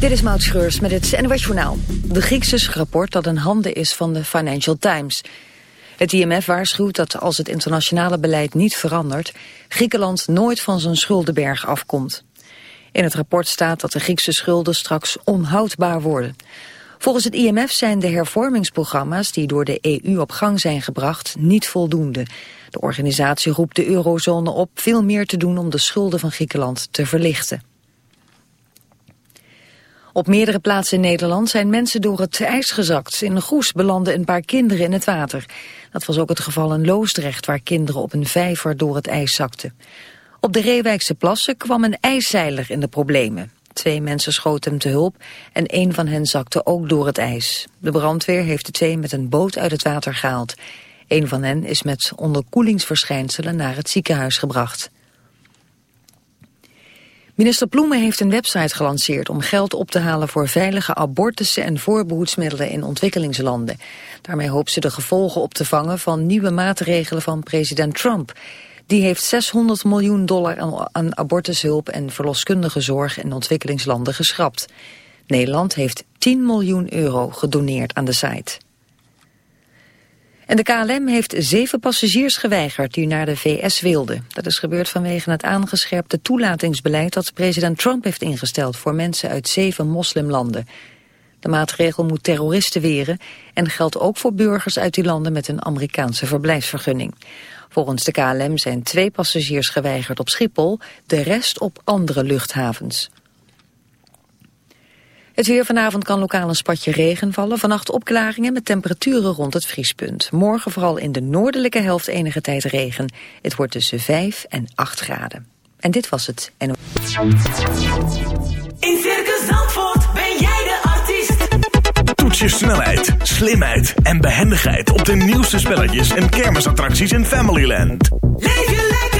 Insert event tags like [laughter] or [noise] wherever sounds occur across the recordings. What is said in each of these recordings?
Dit is Maud Schreurs met het NOS Journaal. De Griekse rapport dat in handen is van de Financial Times. Het IMF waarschuwt dat als het internationale beleid niet verandert... Griekenland nooit van zijn schuldenberg afkomt. In het rapport staat dat de Griekse schulden straks onhoudbaar worden. Volgens het IMF zijn de hervormingsprogramma's die door de EU op gang zijn gebracht niet voldoende. De organisatie roept de eurozone op veel meer te doen om de schulden van Griekenland te verlichten. Op meerdere plaatsen in Nederland zijn mensen door het ijs gezakt. In Goes belanden een paar kinderen in het water. Dat was ook het geval in Loosdrecht, waar kinderen op een vijver door het ijs zakten. Op de Reewijkse plassen kwam een ijszeiler in de problemen. Twee mensen schoten hem te hulp en een van hen zakte ook door het ijs. De brandweer heeft de twee met een boot uit het water gehaald. Een van hen is met onderkoelingsverschijnselen naar het ziekenhuis gebracht. Minister Ploemen heeft een website gelanceerd om geld op te halen voor veilige abortussen en voorbehoedsmiddelen in ontwikkelingslanden. Daarmee hoopt ze de gevolgen op te vangen van nieuwe maatregelen van president Trump. Die heeft 600 miljoen dollar aan abortushulp en verloskundige zorg in ontwikkelingslanden geschrapt. Nederland heeft 10 miljoen euro gedoneerd aan de site. En de KLM heeft zeven passagiers geweigerd die naar de VS wilden. Dat is gebeurd vanwege het aangescherpte toelatingsbeleid dat president Trump heeft ingesteld voor mensen uit zeven moslimlanden. De maatregel moet terroristen weren en geldt ook voor burgers uit die landen met een Amerikaanse verblijfsvergunning. Volgens de KLM zijn twee passagiers geweigerd op Schiphol, de rest op andere luchthavens. Het weer vanavond kan lokaal een spatje regen vallen. Vannacht opklaringen met temperaturen rond het vriespunt. Morgen vooral in de noordelijke helft enige tijd regen. Het wordt tussen 5 en 8 graden. En dit was het. En... In Circus Zandvoort ben jij de artiest. Toets je snelheid, slimheid en behendigheid op de nieuwste spelletjes en kermisattracties in Familyland. Leef je lekker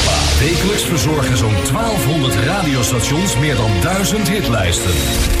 Wekelijks verzorgen zo'n 1200 radiostations meer dan 1000 hitlijsten.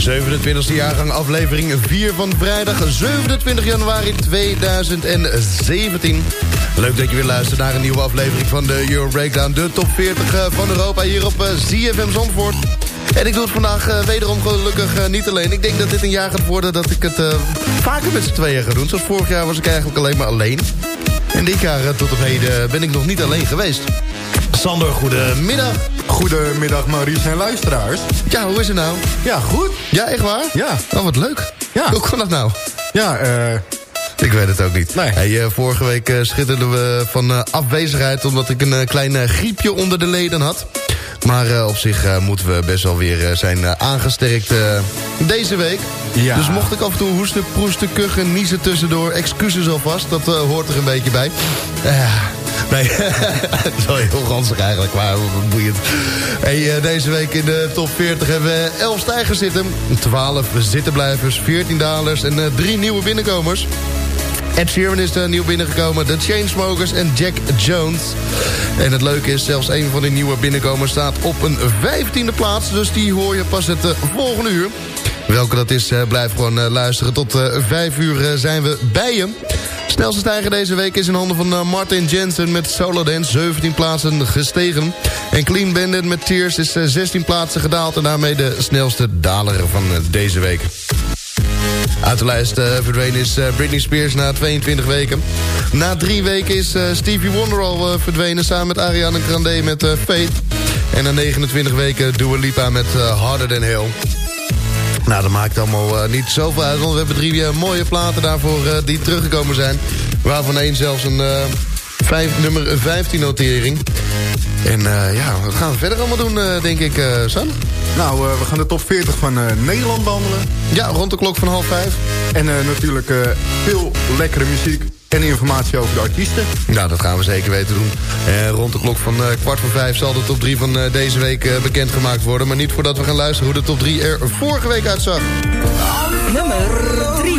27e jaargang aflevering 4 van vrijdag 27 januari 2017. Leuk dat je weer luistert naar een nieuwe aflevering van de Euro Breakdown. De top 40 eh, van Europa hier op eh, ZFM Zandvoort. En ik doe het vandaag eh, wederom gelukkig niet alleen. Ik denk dat dit een jaar gaat worden dat ik het vaker met z'n tweeën ga doen. Zoals vorig jaar was ik eigenlijk alleen maar alleen. En dit jaar tot op heden ben ik nog niet alleen geweest. Sander, goedemiddag. Goedemiddag Maurice en luisteraars. Ja, hoe is het nou? Ja, goed. Ja, echt waar? Ja. Oh, wat leuk. Ja. Hoe kan dat nou? Ja, eh... Ik weet het ook niet. Nee. Hey, eh, vorige week uh, schitterden we van uh, afwezigheid... omdat ik een klein griepje onder de leden had. Maar op zich moeten we best wel weer zijn aangesterkt deze week. Ja. Dus mocht ik af en toe hoesten, proesten, kuchen, niezen tussendoor... excuses alvast, dat hoort er een beetje bij. Nee, [laughs] dat is wel heel ranzig eigenlijk, maar boeiend. Uh, deze week in de top 40 hebben we 11 stijgers zitten. 12 zittenblijvers, 14 dalers en uh, 3 nieuwe binnenkomers. Ed Sheeran is er nieuw binnengekomen, The Chainsmokers en Jack Jones. En het leuke is, zelfs een van die nieuwe binnenkomers staat op een 15e plaats. Dus die hoor je pas het uh, volgende uur. Welke dat is, uh, blijf gewoon uh, luisteren. Tot uh, 5 uur zijn we bij je. Snelste stijger deze week is in handen van Martin Jensen met Solo Dance. 17 plaatsen gestegen. En Clean Bandit met Tears is 16 plaatsen gedaald. En daarmee de snelste daler van deze week. Uit de lijst verdwenen is Britney Spears na 22 weken. Na drie weken is Stevie Wonder al verdwenen... samen met Ariana Grande met Faith. En na 29 weken Dua Lipa met Harder Than Hell. Nou, dat maakt allemaal niet zoveel uit... want we hebben drie mooie platen daarvoor die teruggekomen zijn. Waarvan één zelfs een vijf, nummer 15 notering. En ja, wat gaan we verder allemaal doen, denk ik, Sam? Nou, uh, we gaan de top 40 van uh, Nederland behandelen. Ja, rond de klok van half vijf. En uh, natuurlijk veel lekkere muziek en informatie over de artiesten. Nou, dat gaan we zeker weten doen. rond de klok van kwart voor vijf zal de top 3 van deze week bekendgemaakt worden. Maar niet voordat we gaan luisteren hoe de top 3 er vorige week uitzag. Nummer 3.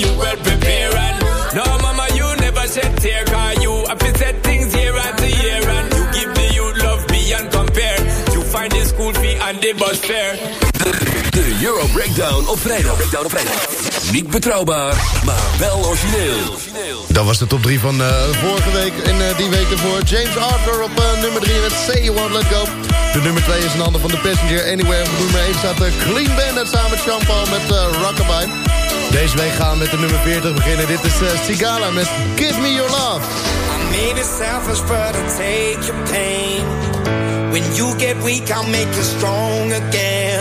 You well prepare. And no, mama, you never shed tear. Cause you have to set things year after year. And you give the youth love beyond compare. You find the school fee and the bus fare. De Euro Breakdown op vrijdag. Breakdown op vrijdag. Niet betrouwbaar, maar wel origineel. Dat was de top 3 van uh, vorige week en uh, die week ervoor. James Arthur op uh, nummer 3 met Say You Won't Let Go. De nummer 2 is in handen van de Passenger Anywhere. Op nummer 1 staat Clean Bandit samen met Jean-Paul met Rockabye. Deze week gaan we met de nummer 40 beginnen. Dit is uh, Sigala met Give Me Your Love. I may be selfish, but I'll take your pain. When you get weak, I'll make you strong again.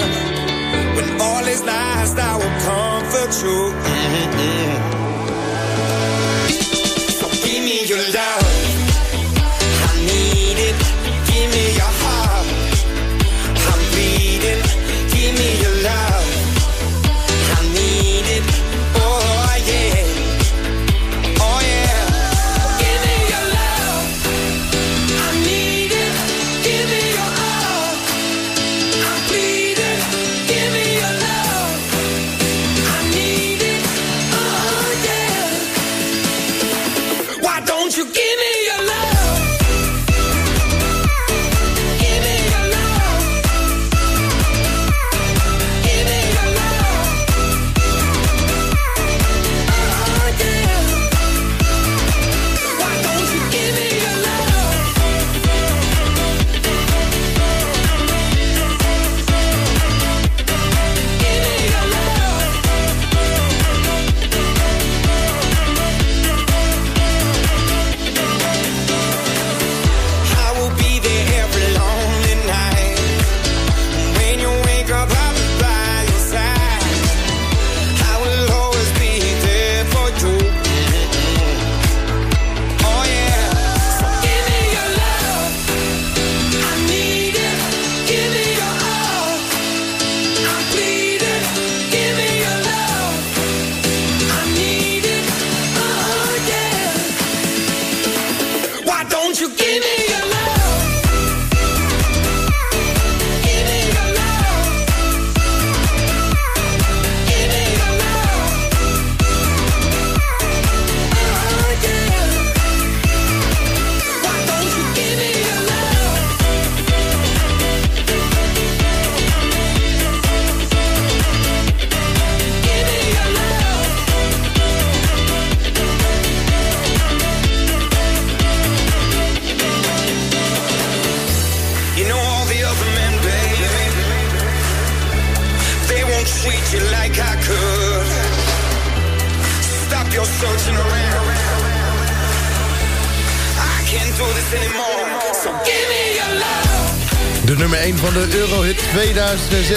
When all is lost, I will comfort you. Mm -hmm. Give me your love.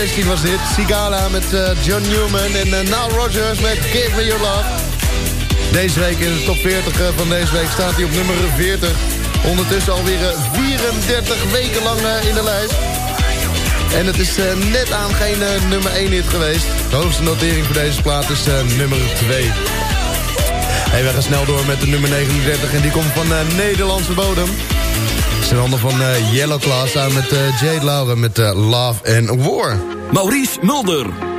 2016 was dit. Sigala met eh, John Newman en eh, uh, Rogers met Give Me Your Love. Deze week in de top 40 eh, van deze week staat hij op nummer 40. Ondertussen alweer 34 weken lang in de lijst. En het is net aan geen nummer 1 hit geweest. De hoogste notering voor deze plaat is nummer 2. Hey, we gaan snel door met de nummer 39 en die komt van Nederlandse bodem. Het is een ander van Yellow Class samen met Jade Lauren met Love and War. Maurice Mulder.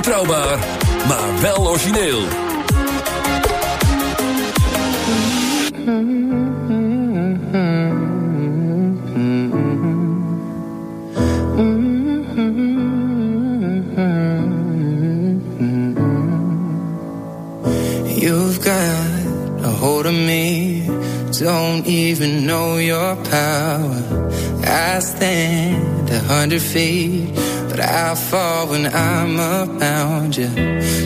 Betrouwbaar, maar wel origineel. You've got a hold of me. Don't even know your power. I stand a hundred feet, but I fall when I'm around you.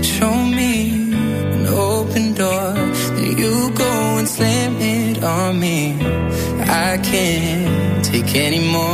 Show me an open door, then you go and slam it on me. I can't take anymore.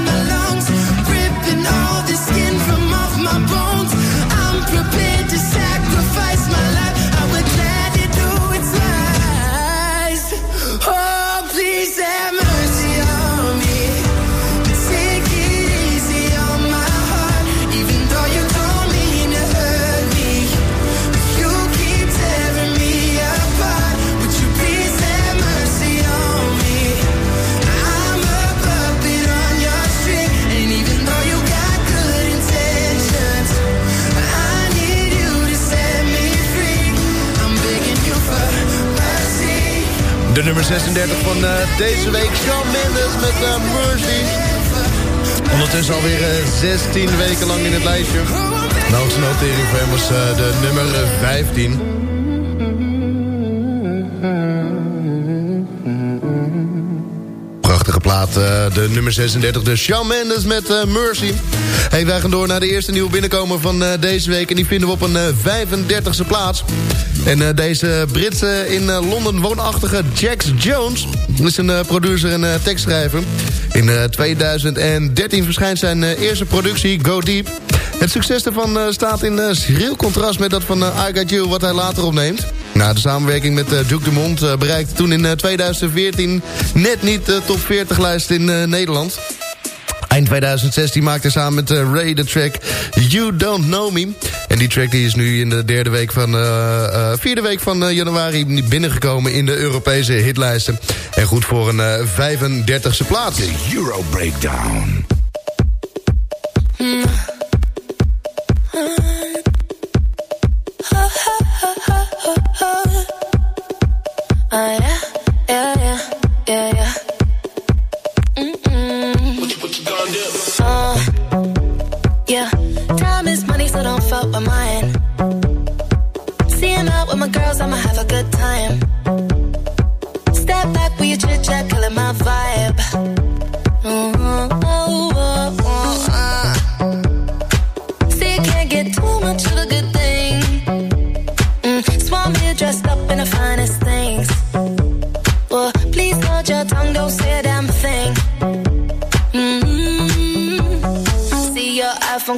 De nummer 36 van eh, deze week, Shawn Mendes met eh, Mercy. Ondertussen alweer eh, 16 weken lang in het lijstje. De hoogste notering voor hem was eh, de nummer 15. Prachtige plaat, eh, de nummer 36, de Shawn Mendes met eh, Mercy. Hey, wij gaan door naar de eerste nieuwe binnenkomer van eh, deze week. En die vinden we op een eh, 35e plaats. En eh, deze Britse in eh, Londen woonachtige Jax Jones... is een eh, producer en eh, tekstschrijver. In eh, 2013 verschijnt zijn eh, eerste productie, Go Deep. Het succes daarvan eh, staat in eh, schril contrast met dat van eh, I Got You... wat hij later opneemt. Na de samenwerking met Duke Dumont uh, bereikte toen in uh, 2014... net niet de top 40 lijst in Nederland. Eind 2016 maakte hij samen met Ray de track You Don't Know Me. En die track die is nu in de derde week van, uh, uh, vierde week van januari binnengekomen in de Europese hitlijsten. En goed voor een 35e plaats. De Euro Breakdown.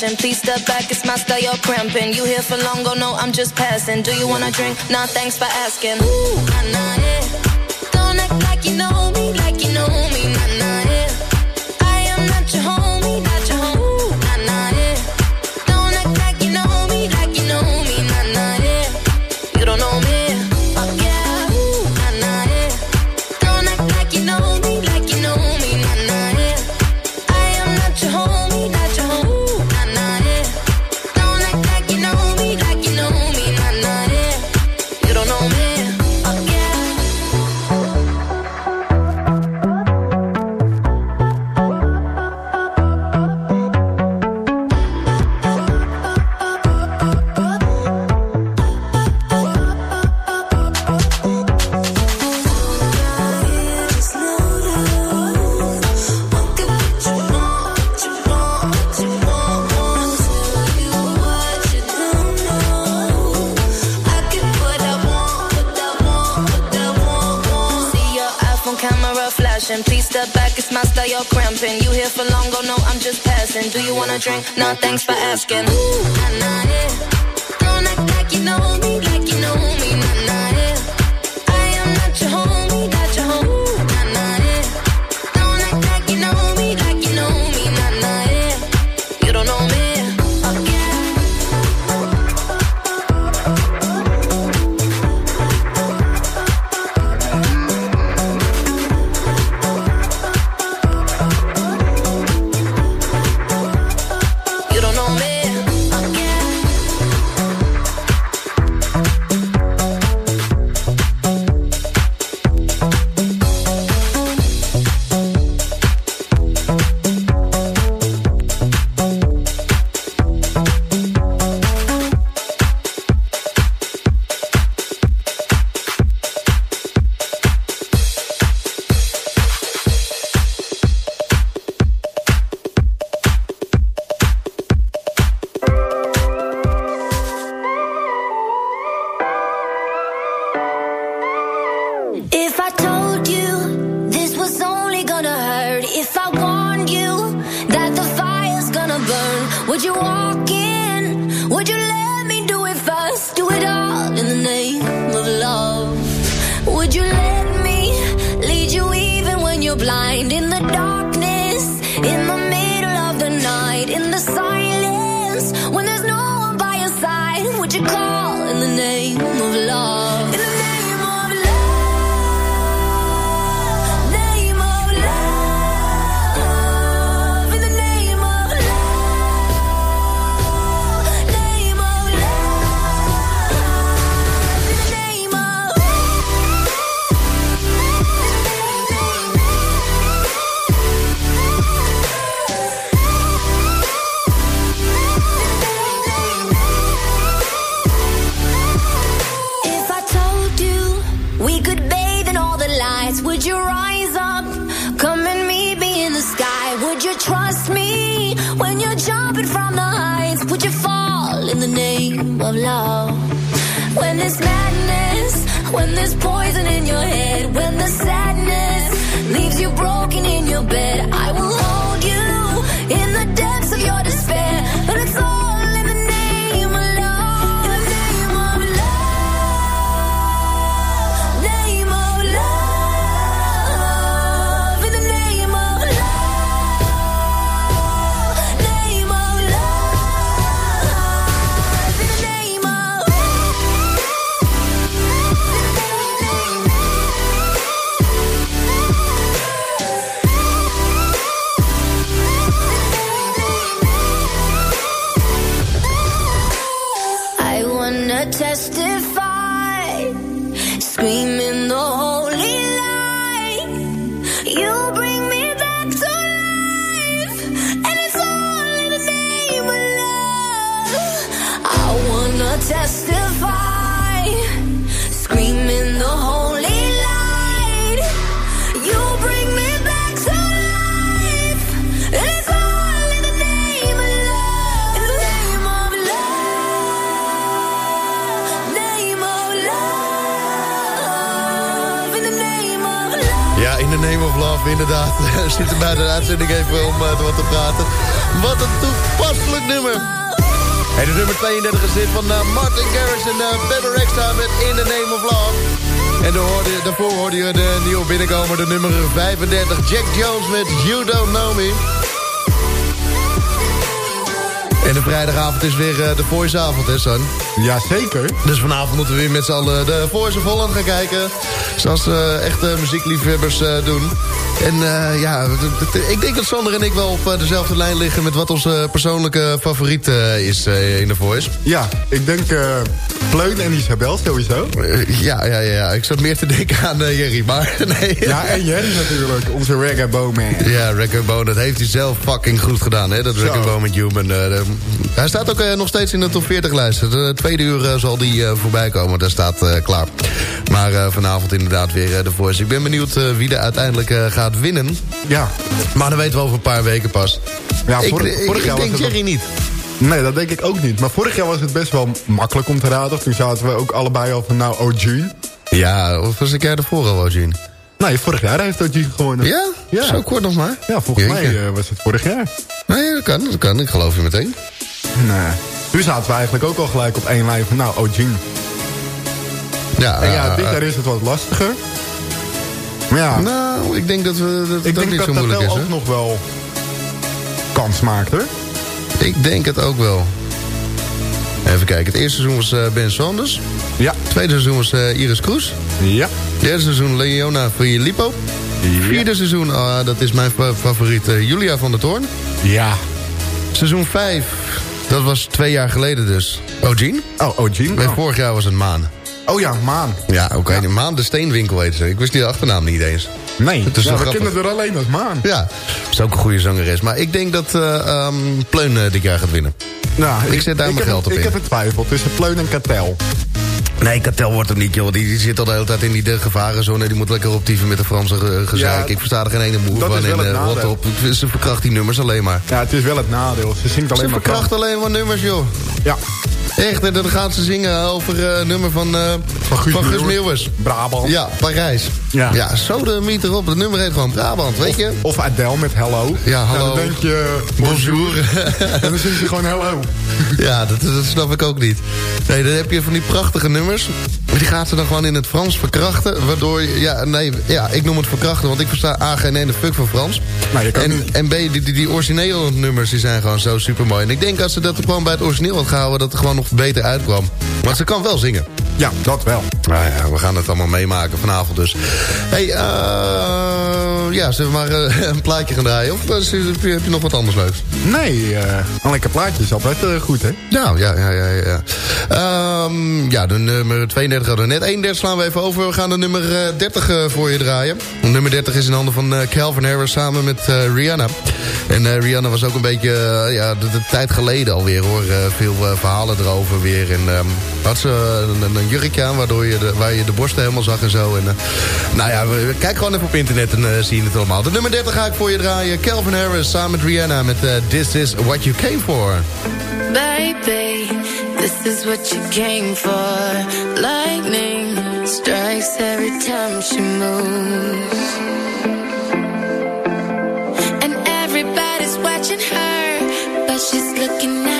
passion. Please step back, it's my style, you're cramping. You here for long, go no, I'm just passing. Do you wanna drink? Nah, thanks for asking. Ooh, nah, nah, yeah. drink. No thanks for asking. Ooh, nah, nah, inderdaad. Zit er bij de uitzending even om uh, wat te praten. Wat een toepasselijk nummer. En de nummer 32 is dit van uh, Martin Garrix en uh, Pepper Extra met In the Name of Love. En hoorde, daarvoor hoorde je de nieuwe binnenkomer, de nummer 35, Jack Jones met You Don't Know Me. En de vrijdagavond is weer de Voice-avond, hè, Son? Jazeker. Dus vanavond moeten we weer met z'n allen de Voice of Holland gaan kijken. Zoals uh, echte muziekliefhebbers uh, doen. En ja, ik denk dat Sander en ik wel op dezelfde lijn liggen... met wat onze persoonlijke favoriet is in de Voice. Ja, ik denk Pleun en Isabel sowieso. ja, ja, ja, ik zat meer te denken aan Jerry, maar [laughs] nee. Ja, en Jerry natuurlijk, onze reggae man. Ja, reggae dat heeft hij zelf fucking goed gedaan, hè? Dat reggae met Human. hij staat ook nog steeds in de top 40 lijst. De tweede uur zal die voorbij komen, daar staat klaar. Maar vanavond inderdaad weer de Voice. Ik ben benieuwd wie er uiteindelijk gaat winnen. Ja. Maar dan weten we over een paar weken pas. Ja, ik, vorig, ik, ik denk Jerry niet. Nee, dat denk ik ook niet. Maar vorig jaar was het best wel makkelijk om te raden. Toen zaten we ook allebei al van nou O'Gene. Ja, of was ik jaar ervoor al O'Gene? Nee, vorig jaar heeft O'Gene gewonnen. Ja? ja? Zo kort nog maar? Ja, volgens Jeetje. mij uh, was het vorig jaar. Nee, dat kan, dat kan. Ik geloof je meteen. Nee. Toen zaten we eigenlijk ook al gelijk op één lijn van nou O'Gene. Ja, en ja, uh, dit jaar is het wat lastiger. Maar ja. Nou, ik denk dat we dat ik ook niet dat zo moeilijk dat is. ook hè? nog wel kans maakt, hoor. Ik denk het ook wel. Even kijken. Het eerste seizoen was uh, Ben Sanders. Ja. Het tweede seizoen was uh, Iris Kroes. Ja. Derde seizoen Leona Filippo. Ja. Vierde seizoen, uh, dat is mijn favoriet, uh, Julia van der Toorn. Ja. Seizoen 5, dat was twee jaar geleden dus. O'Gene. Oh, O'Gene. En oh. vorig jaar was het Maan. Oh ja, Maan. Ja, oké. Okay. Ja. Maan de Steenwinkel heet ze. Ik wist die achternaam niet eens. Nee, is ja, we grappig. kennen er alleen als Maan. Ja, dat is ook een goede zangeres. Maar ik denk dat uh, um, Pleun uh, dit jaar gaat winnen. Nou, ik, ik zet daar ik mijn geld op ik in. Ik heb een twijfel tussen Pleun en Katel. Nee, Katel wordt hem niet, joh. Die, die zit al de hele tijd in die gevarenzone. Die moet lekker optieven met de Franse ge gezeik. Ja, ik versta er geen ene moe van. En uh, rot op. Ze verkracht die nummers alleen maar. Ja, het is wel het nadeel. Ze zingt alleen ze maar verkracht alleen maar nummers, joh. Ja. Echt, en dan gaat ze zingen over uh, nummer van, uh, van Guus, van Guus Meeuwers. Brabant. Ja, Parijs. Ja, ja zo de meet erop. Het nummer heet gewoon Brabant, weet je. Of, Adele met Hello. Ja, hallo. Ja, dan denk je bonjour. [laughs] en dan zingt ze gewoon Hello. ja, dat, dat snap ik ook niet. Nee, dan heb je van die prachtige nummers. Maar die gaat ze dan gewoon in het Frans verkrachten. Waardoor, ja, nee, ja, ik noem het verkrachten. Want ik versta A, geen ene fuck van Frans. Je kan en, en B, die, die, die originele nummers die zijn gewoon zo super mooi. En ik denk als ze dat gewoon bij het origineel had gehouden... dat het gewoon nog beter uitkwam. Want ze kan wel zingen. Ja, dat wel. Nou ja, we gaan het allemaal meemaken vanavond dus. hey, uh, ja, zullen we maar uh, [laughs] een plaatje gaan draaien? Of uh, heb, je, nog wat anders leuks? Nee, een lekker plaatje is altijd goed, hè? Ja, ja, ja, ja. Ja, um, ja de nummer 32 hadden we net. 31 slaan we even over. We gaan de nummer 30 voor je draaien. Nummer 30 is in handen van Calvin Harris samen met Rihanna. En Rihanna was ook een beetje, ja, de, de, tijd geleden alweer, hoor. veel verhalen erover weer. En um, had ze een, een jurkje aan, waardoor je de, waar je de borsten helemaal zag en zo. En, nou ja, we, kijk gewoon even op internet en zie je het allemaal. De nummer 30 ga ik voor je draaien. Calvin Harris samen met Rihanna met uh, This Is What You Came For. Baby, this is what you came for. Lightning strikes every time she moves. And everybody's watching her, but she's looking at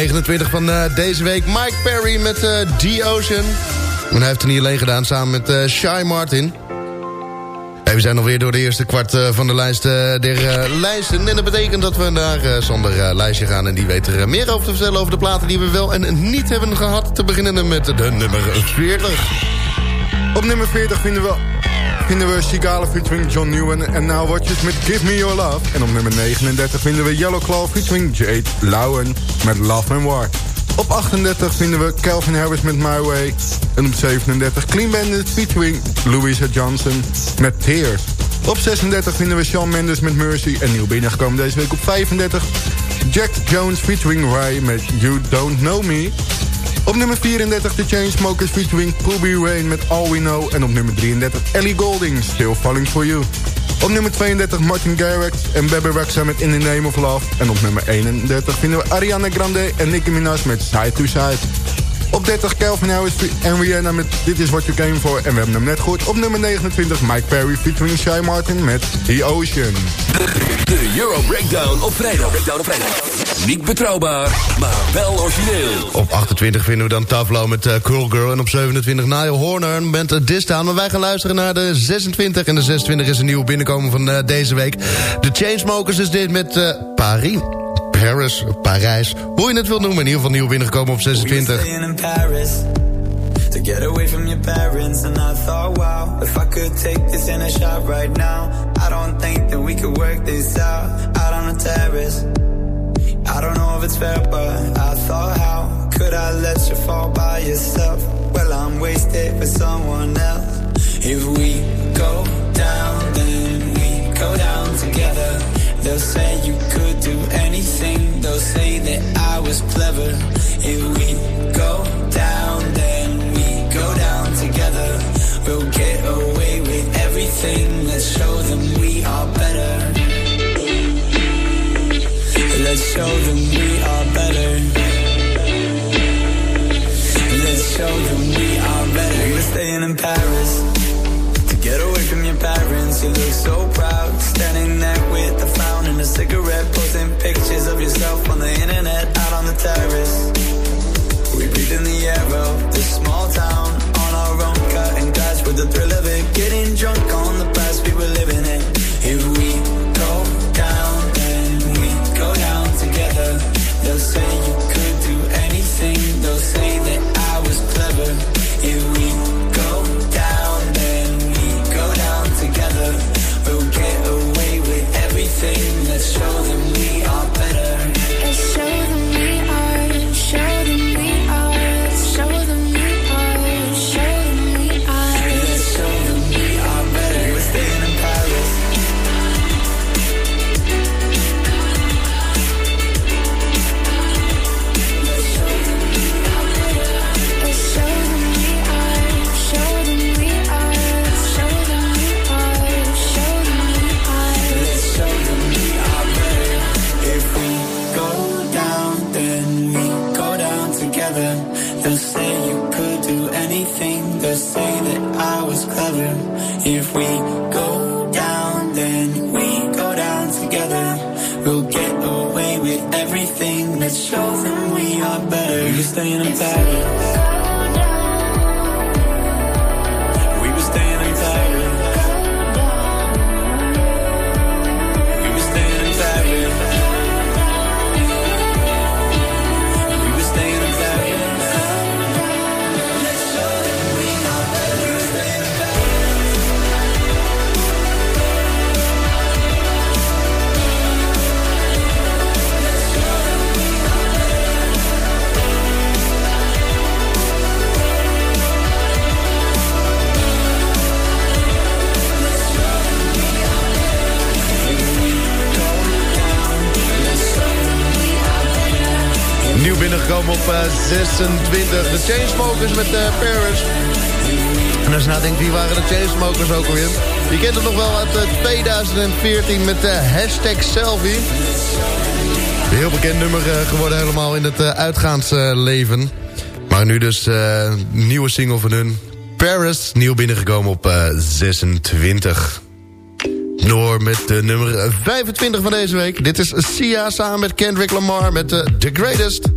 29 van eh, deze week, Mike Perry met eh The Ocean. En hij heeft het niet alleen gedaan, samen met eh Shy Martin. Hey, we zijn alweer door de eerste kwart eh, van de lijst eh, der eh, lijsten. En dat betekent dat we naar eh, Sander eh, lijstje gaan. En die weet er eh, meer over te vertellen over de platen die we wel en niet hebben gehad. Te beginnen met de nummer 40. Op nummer 40 vinden we, vinden we Chigala featuring John Newen en Now Watches met Give Me Your Love. En op nummer 39 vinden we Yellow Claw featuring Jade Lowen met Love and War. Op 38 vinden we Calvin Harris met My Way. En op 37 Clean Bandit featuring Louisa Johnson met Tears. Op 36 vinden we Shawn Mendes met Mercy. En nieuw binnengekomen deze week op 35. Jack Jones featuring Ray met You Don't Know Me. Op nummer 34 de Chainsmokers featuring Kobe Rain met All We Know. En op nummer 33 Ellie Golding, Still Falling For You. Op nummer 32 Martin Garrix en Bebe Rexha met In The Name of Love. En op nummer 31 vinden we Ariana Grande en Nicki Minaj met Side to Side. Op 30 Calvin Harris en Rihanna met Dit is What You Came For. En we hebben hem net gehoord. Op nummer 29 Mike Perry featuring Shy Martin met The Ocean. De Euro Breakdown op vrijdag. Breakdown op vrijdag. Niet betrouwbaar, maar wel origineel. Op 28 vinden we dan Tavlo met uh, Cool Girl. En op 27 Niall Horner met uh, This Town. Maar wij gaan luisteren naar de 26. En de 26 is een nieuwe binnenkomen van uh, deze week. De Chainsmokers is dit met uh, Paris. Paris, Parijs. Hoe je het wilt noemen. In ieder geval nieuw binnengekomen op 26. To get away from your parents and I thought wow If I could take this in a shot right now I don't think that we could work this out Out on the terrace I don't know if it's fair but I thought how Could I let you fall by yourself Well I'm wasted for someone else If we go down then we go down together They'll say you could do anything. They'll say that I was clever. If we go down then we go down together. We'll get away with everything. Let's show them we are better. Let's show them we are better. Let's show them we are better. We were staying in Paris To get away from your parents. You look so proud Standing better. We're staying in Paris. We 26. De Chainsmokers met eh, Paris. En als je nou denkt, wie waren de Chainsmokers ook alweer? Je kent het nog wel uit eh, 2014 met de hashtag selfie. Een heel bekend nummer eh, geworden helemaal in het eh, uitgaansleven. maar nu dus eh, nieuwe single van hun. Paris, nieuw binnengekomen op eh, 26. Door met de nummer 25 van deze week. Dit is Sia samen met Kendrick Lamar met eh, The Greatest.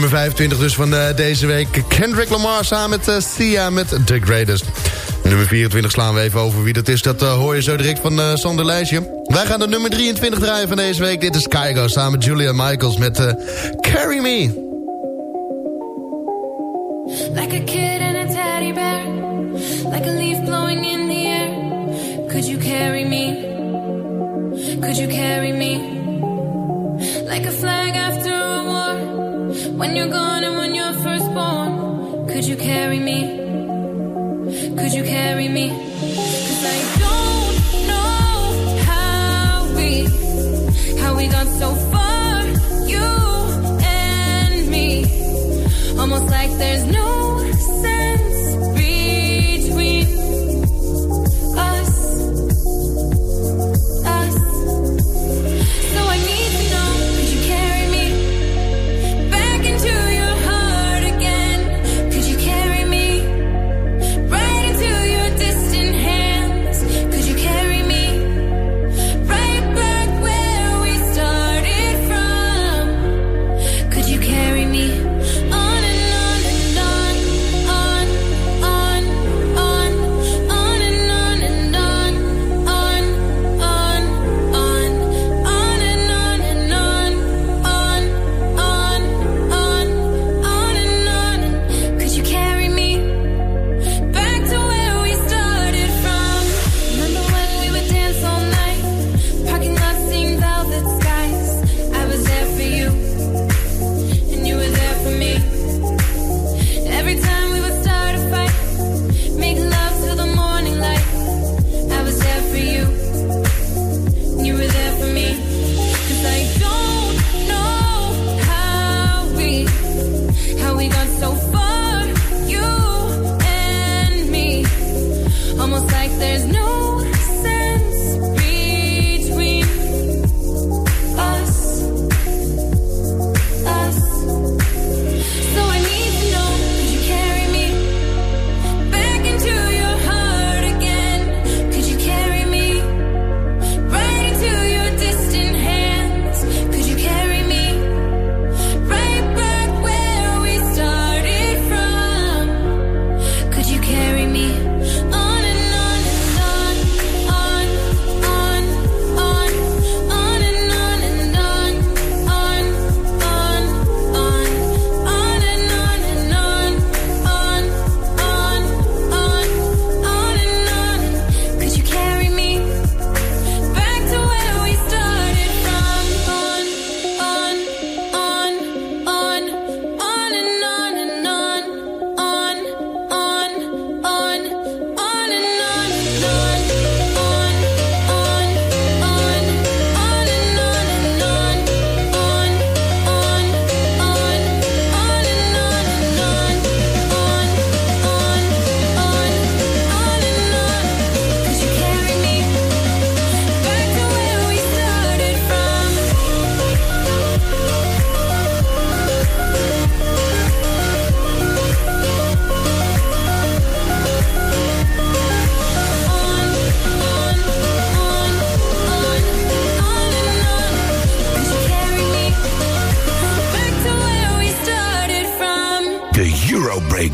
nummer 25 dus van eh, deze week. Kendrick Lamar samen met eh, Sia met The Greatest. Nummer 24 slaan we even over wie dat is. Dat eh, hoor je zo direct van uh, Sander Wij gaan de nummer 23 draaien van deze week. Dit is Kygo samen met Julia Michaels met Carry Me. Could you carry me? Could you carry me? I don't know how we, how we got so far, you and me. Almost like there's no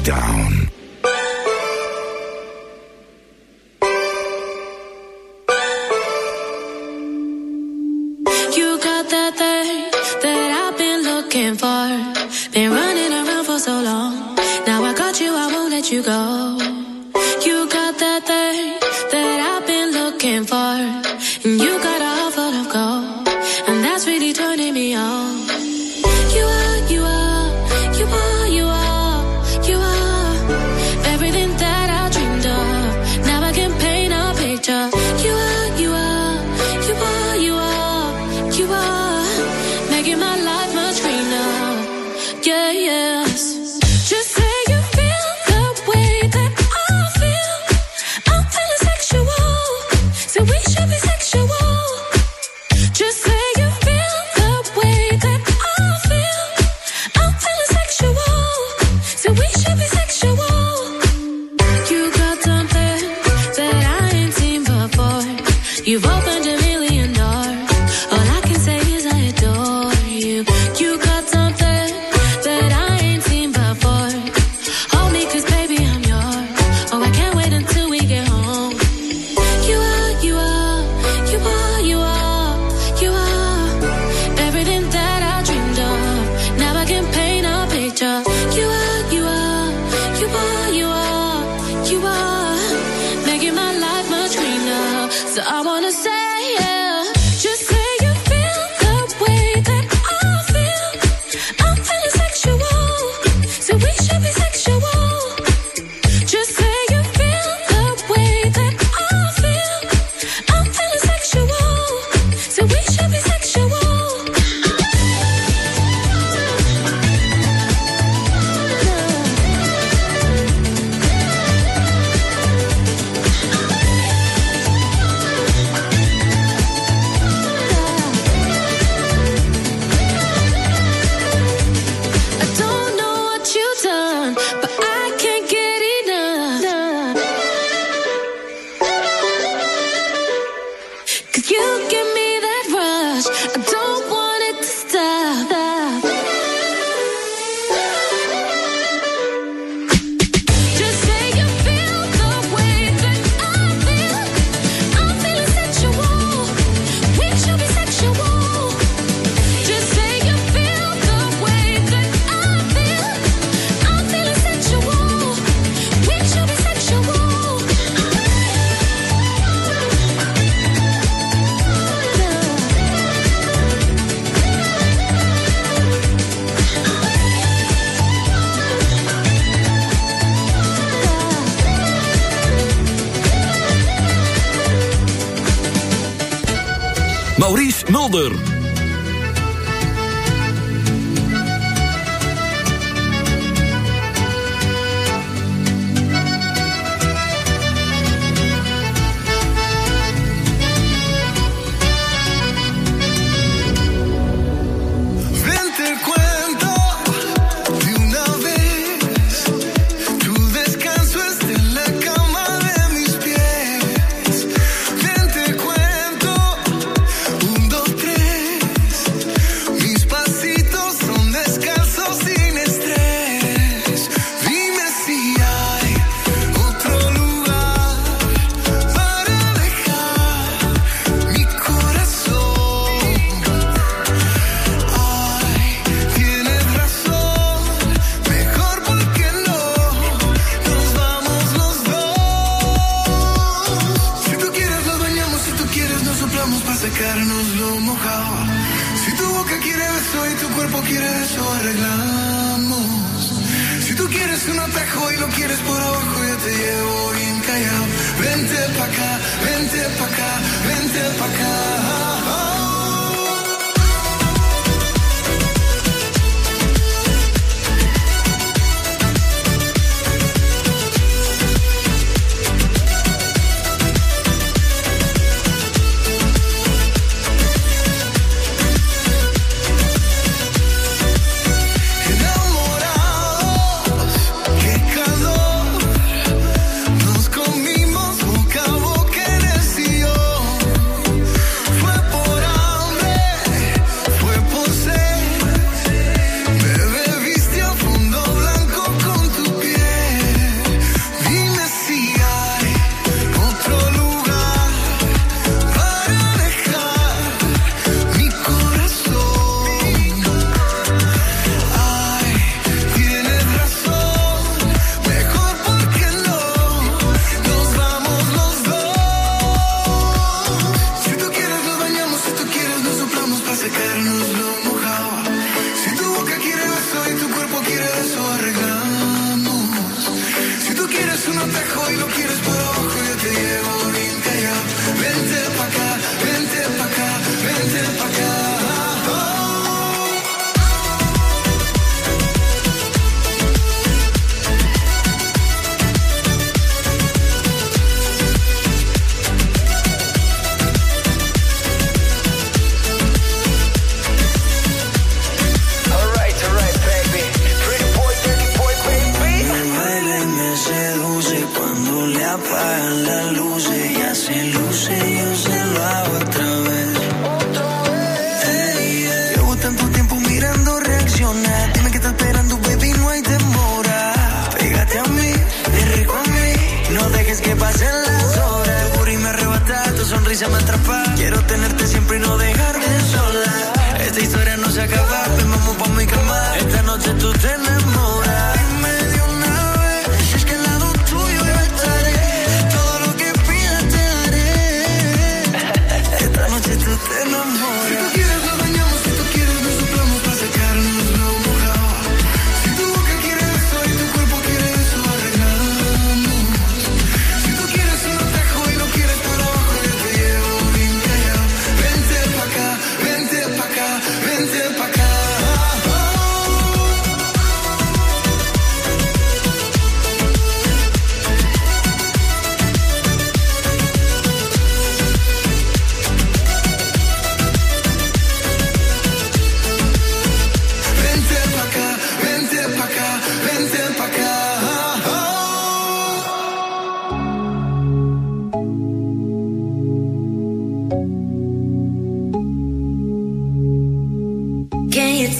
down.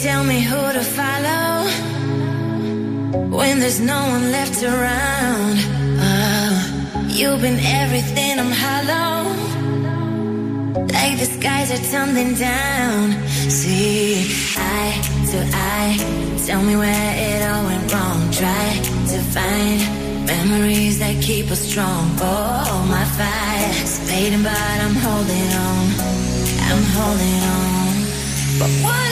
Tell me who to follow when there's no one left around? Oh, you've been everything I'm hollow. Like the skies are tumbling down. See, eye to eye, tell me where it all went wrong. Try to find memories that keep us strong. Oh, my fire's fading, but I'm holding on. I'm holding on. But what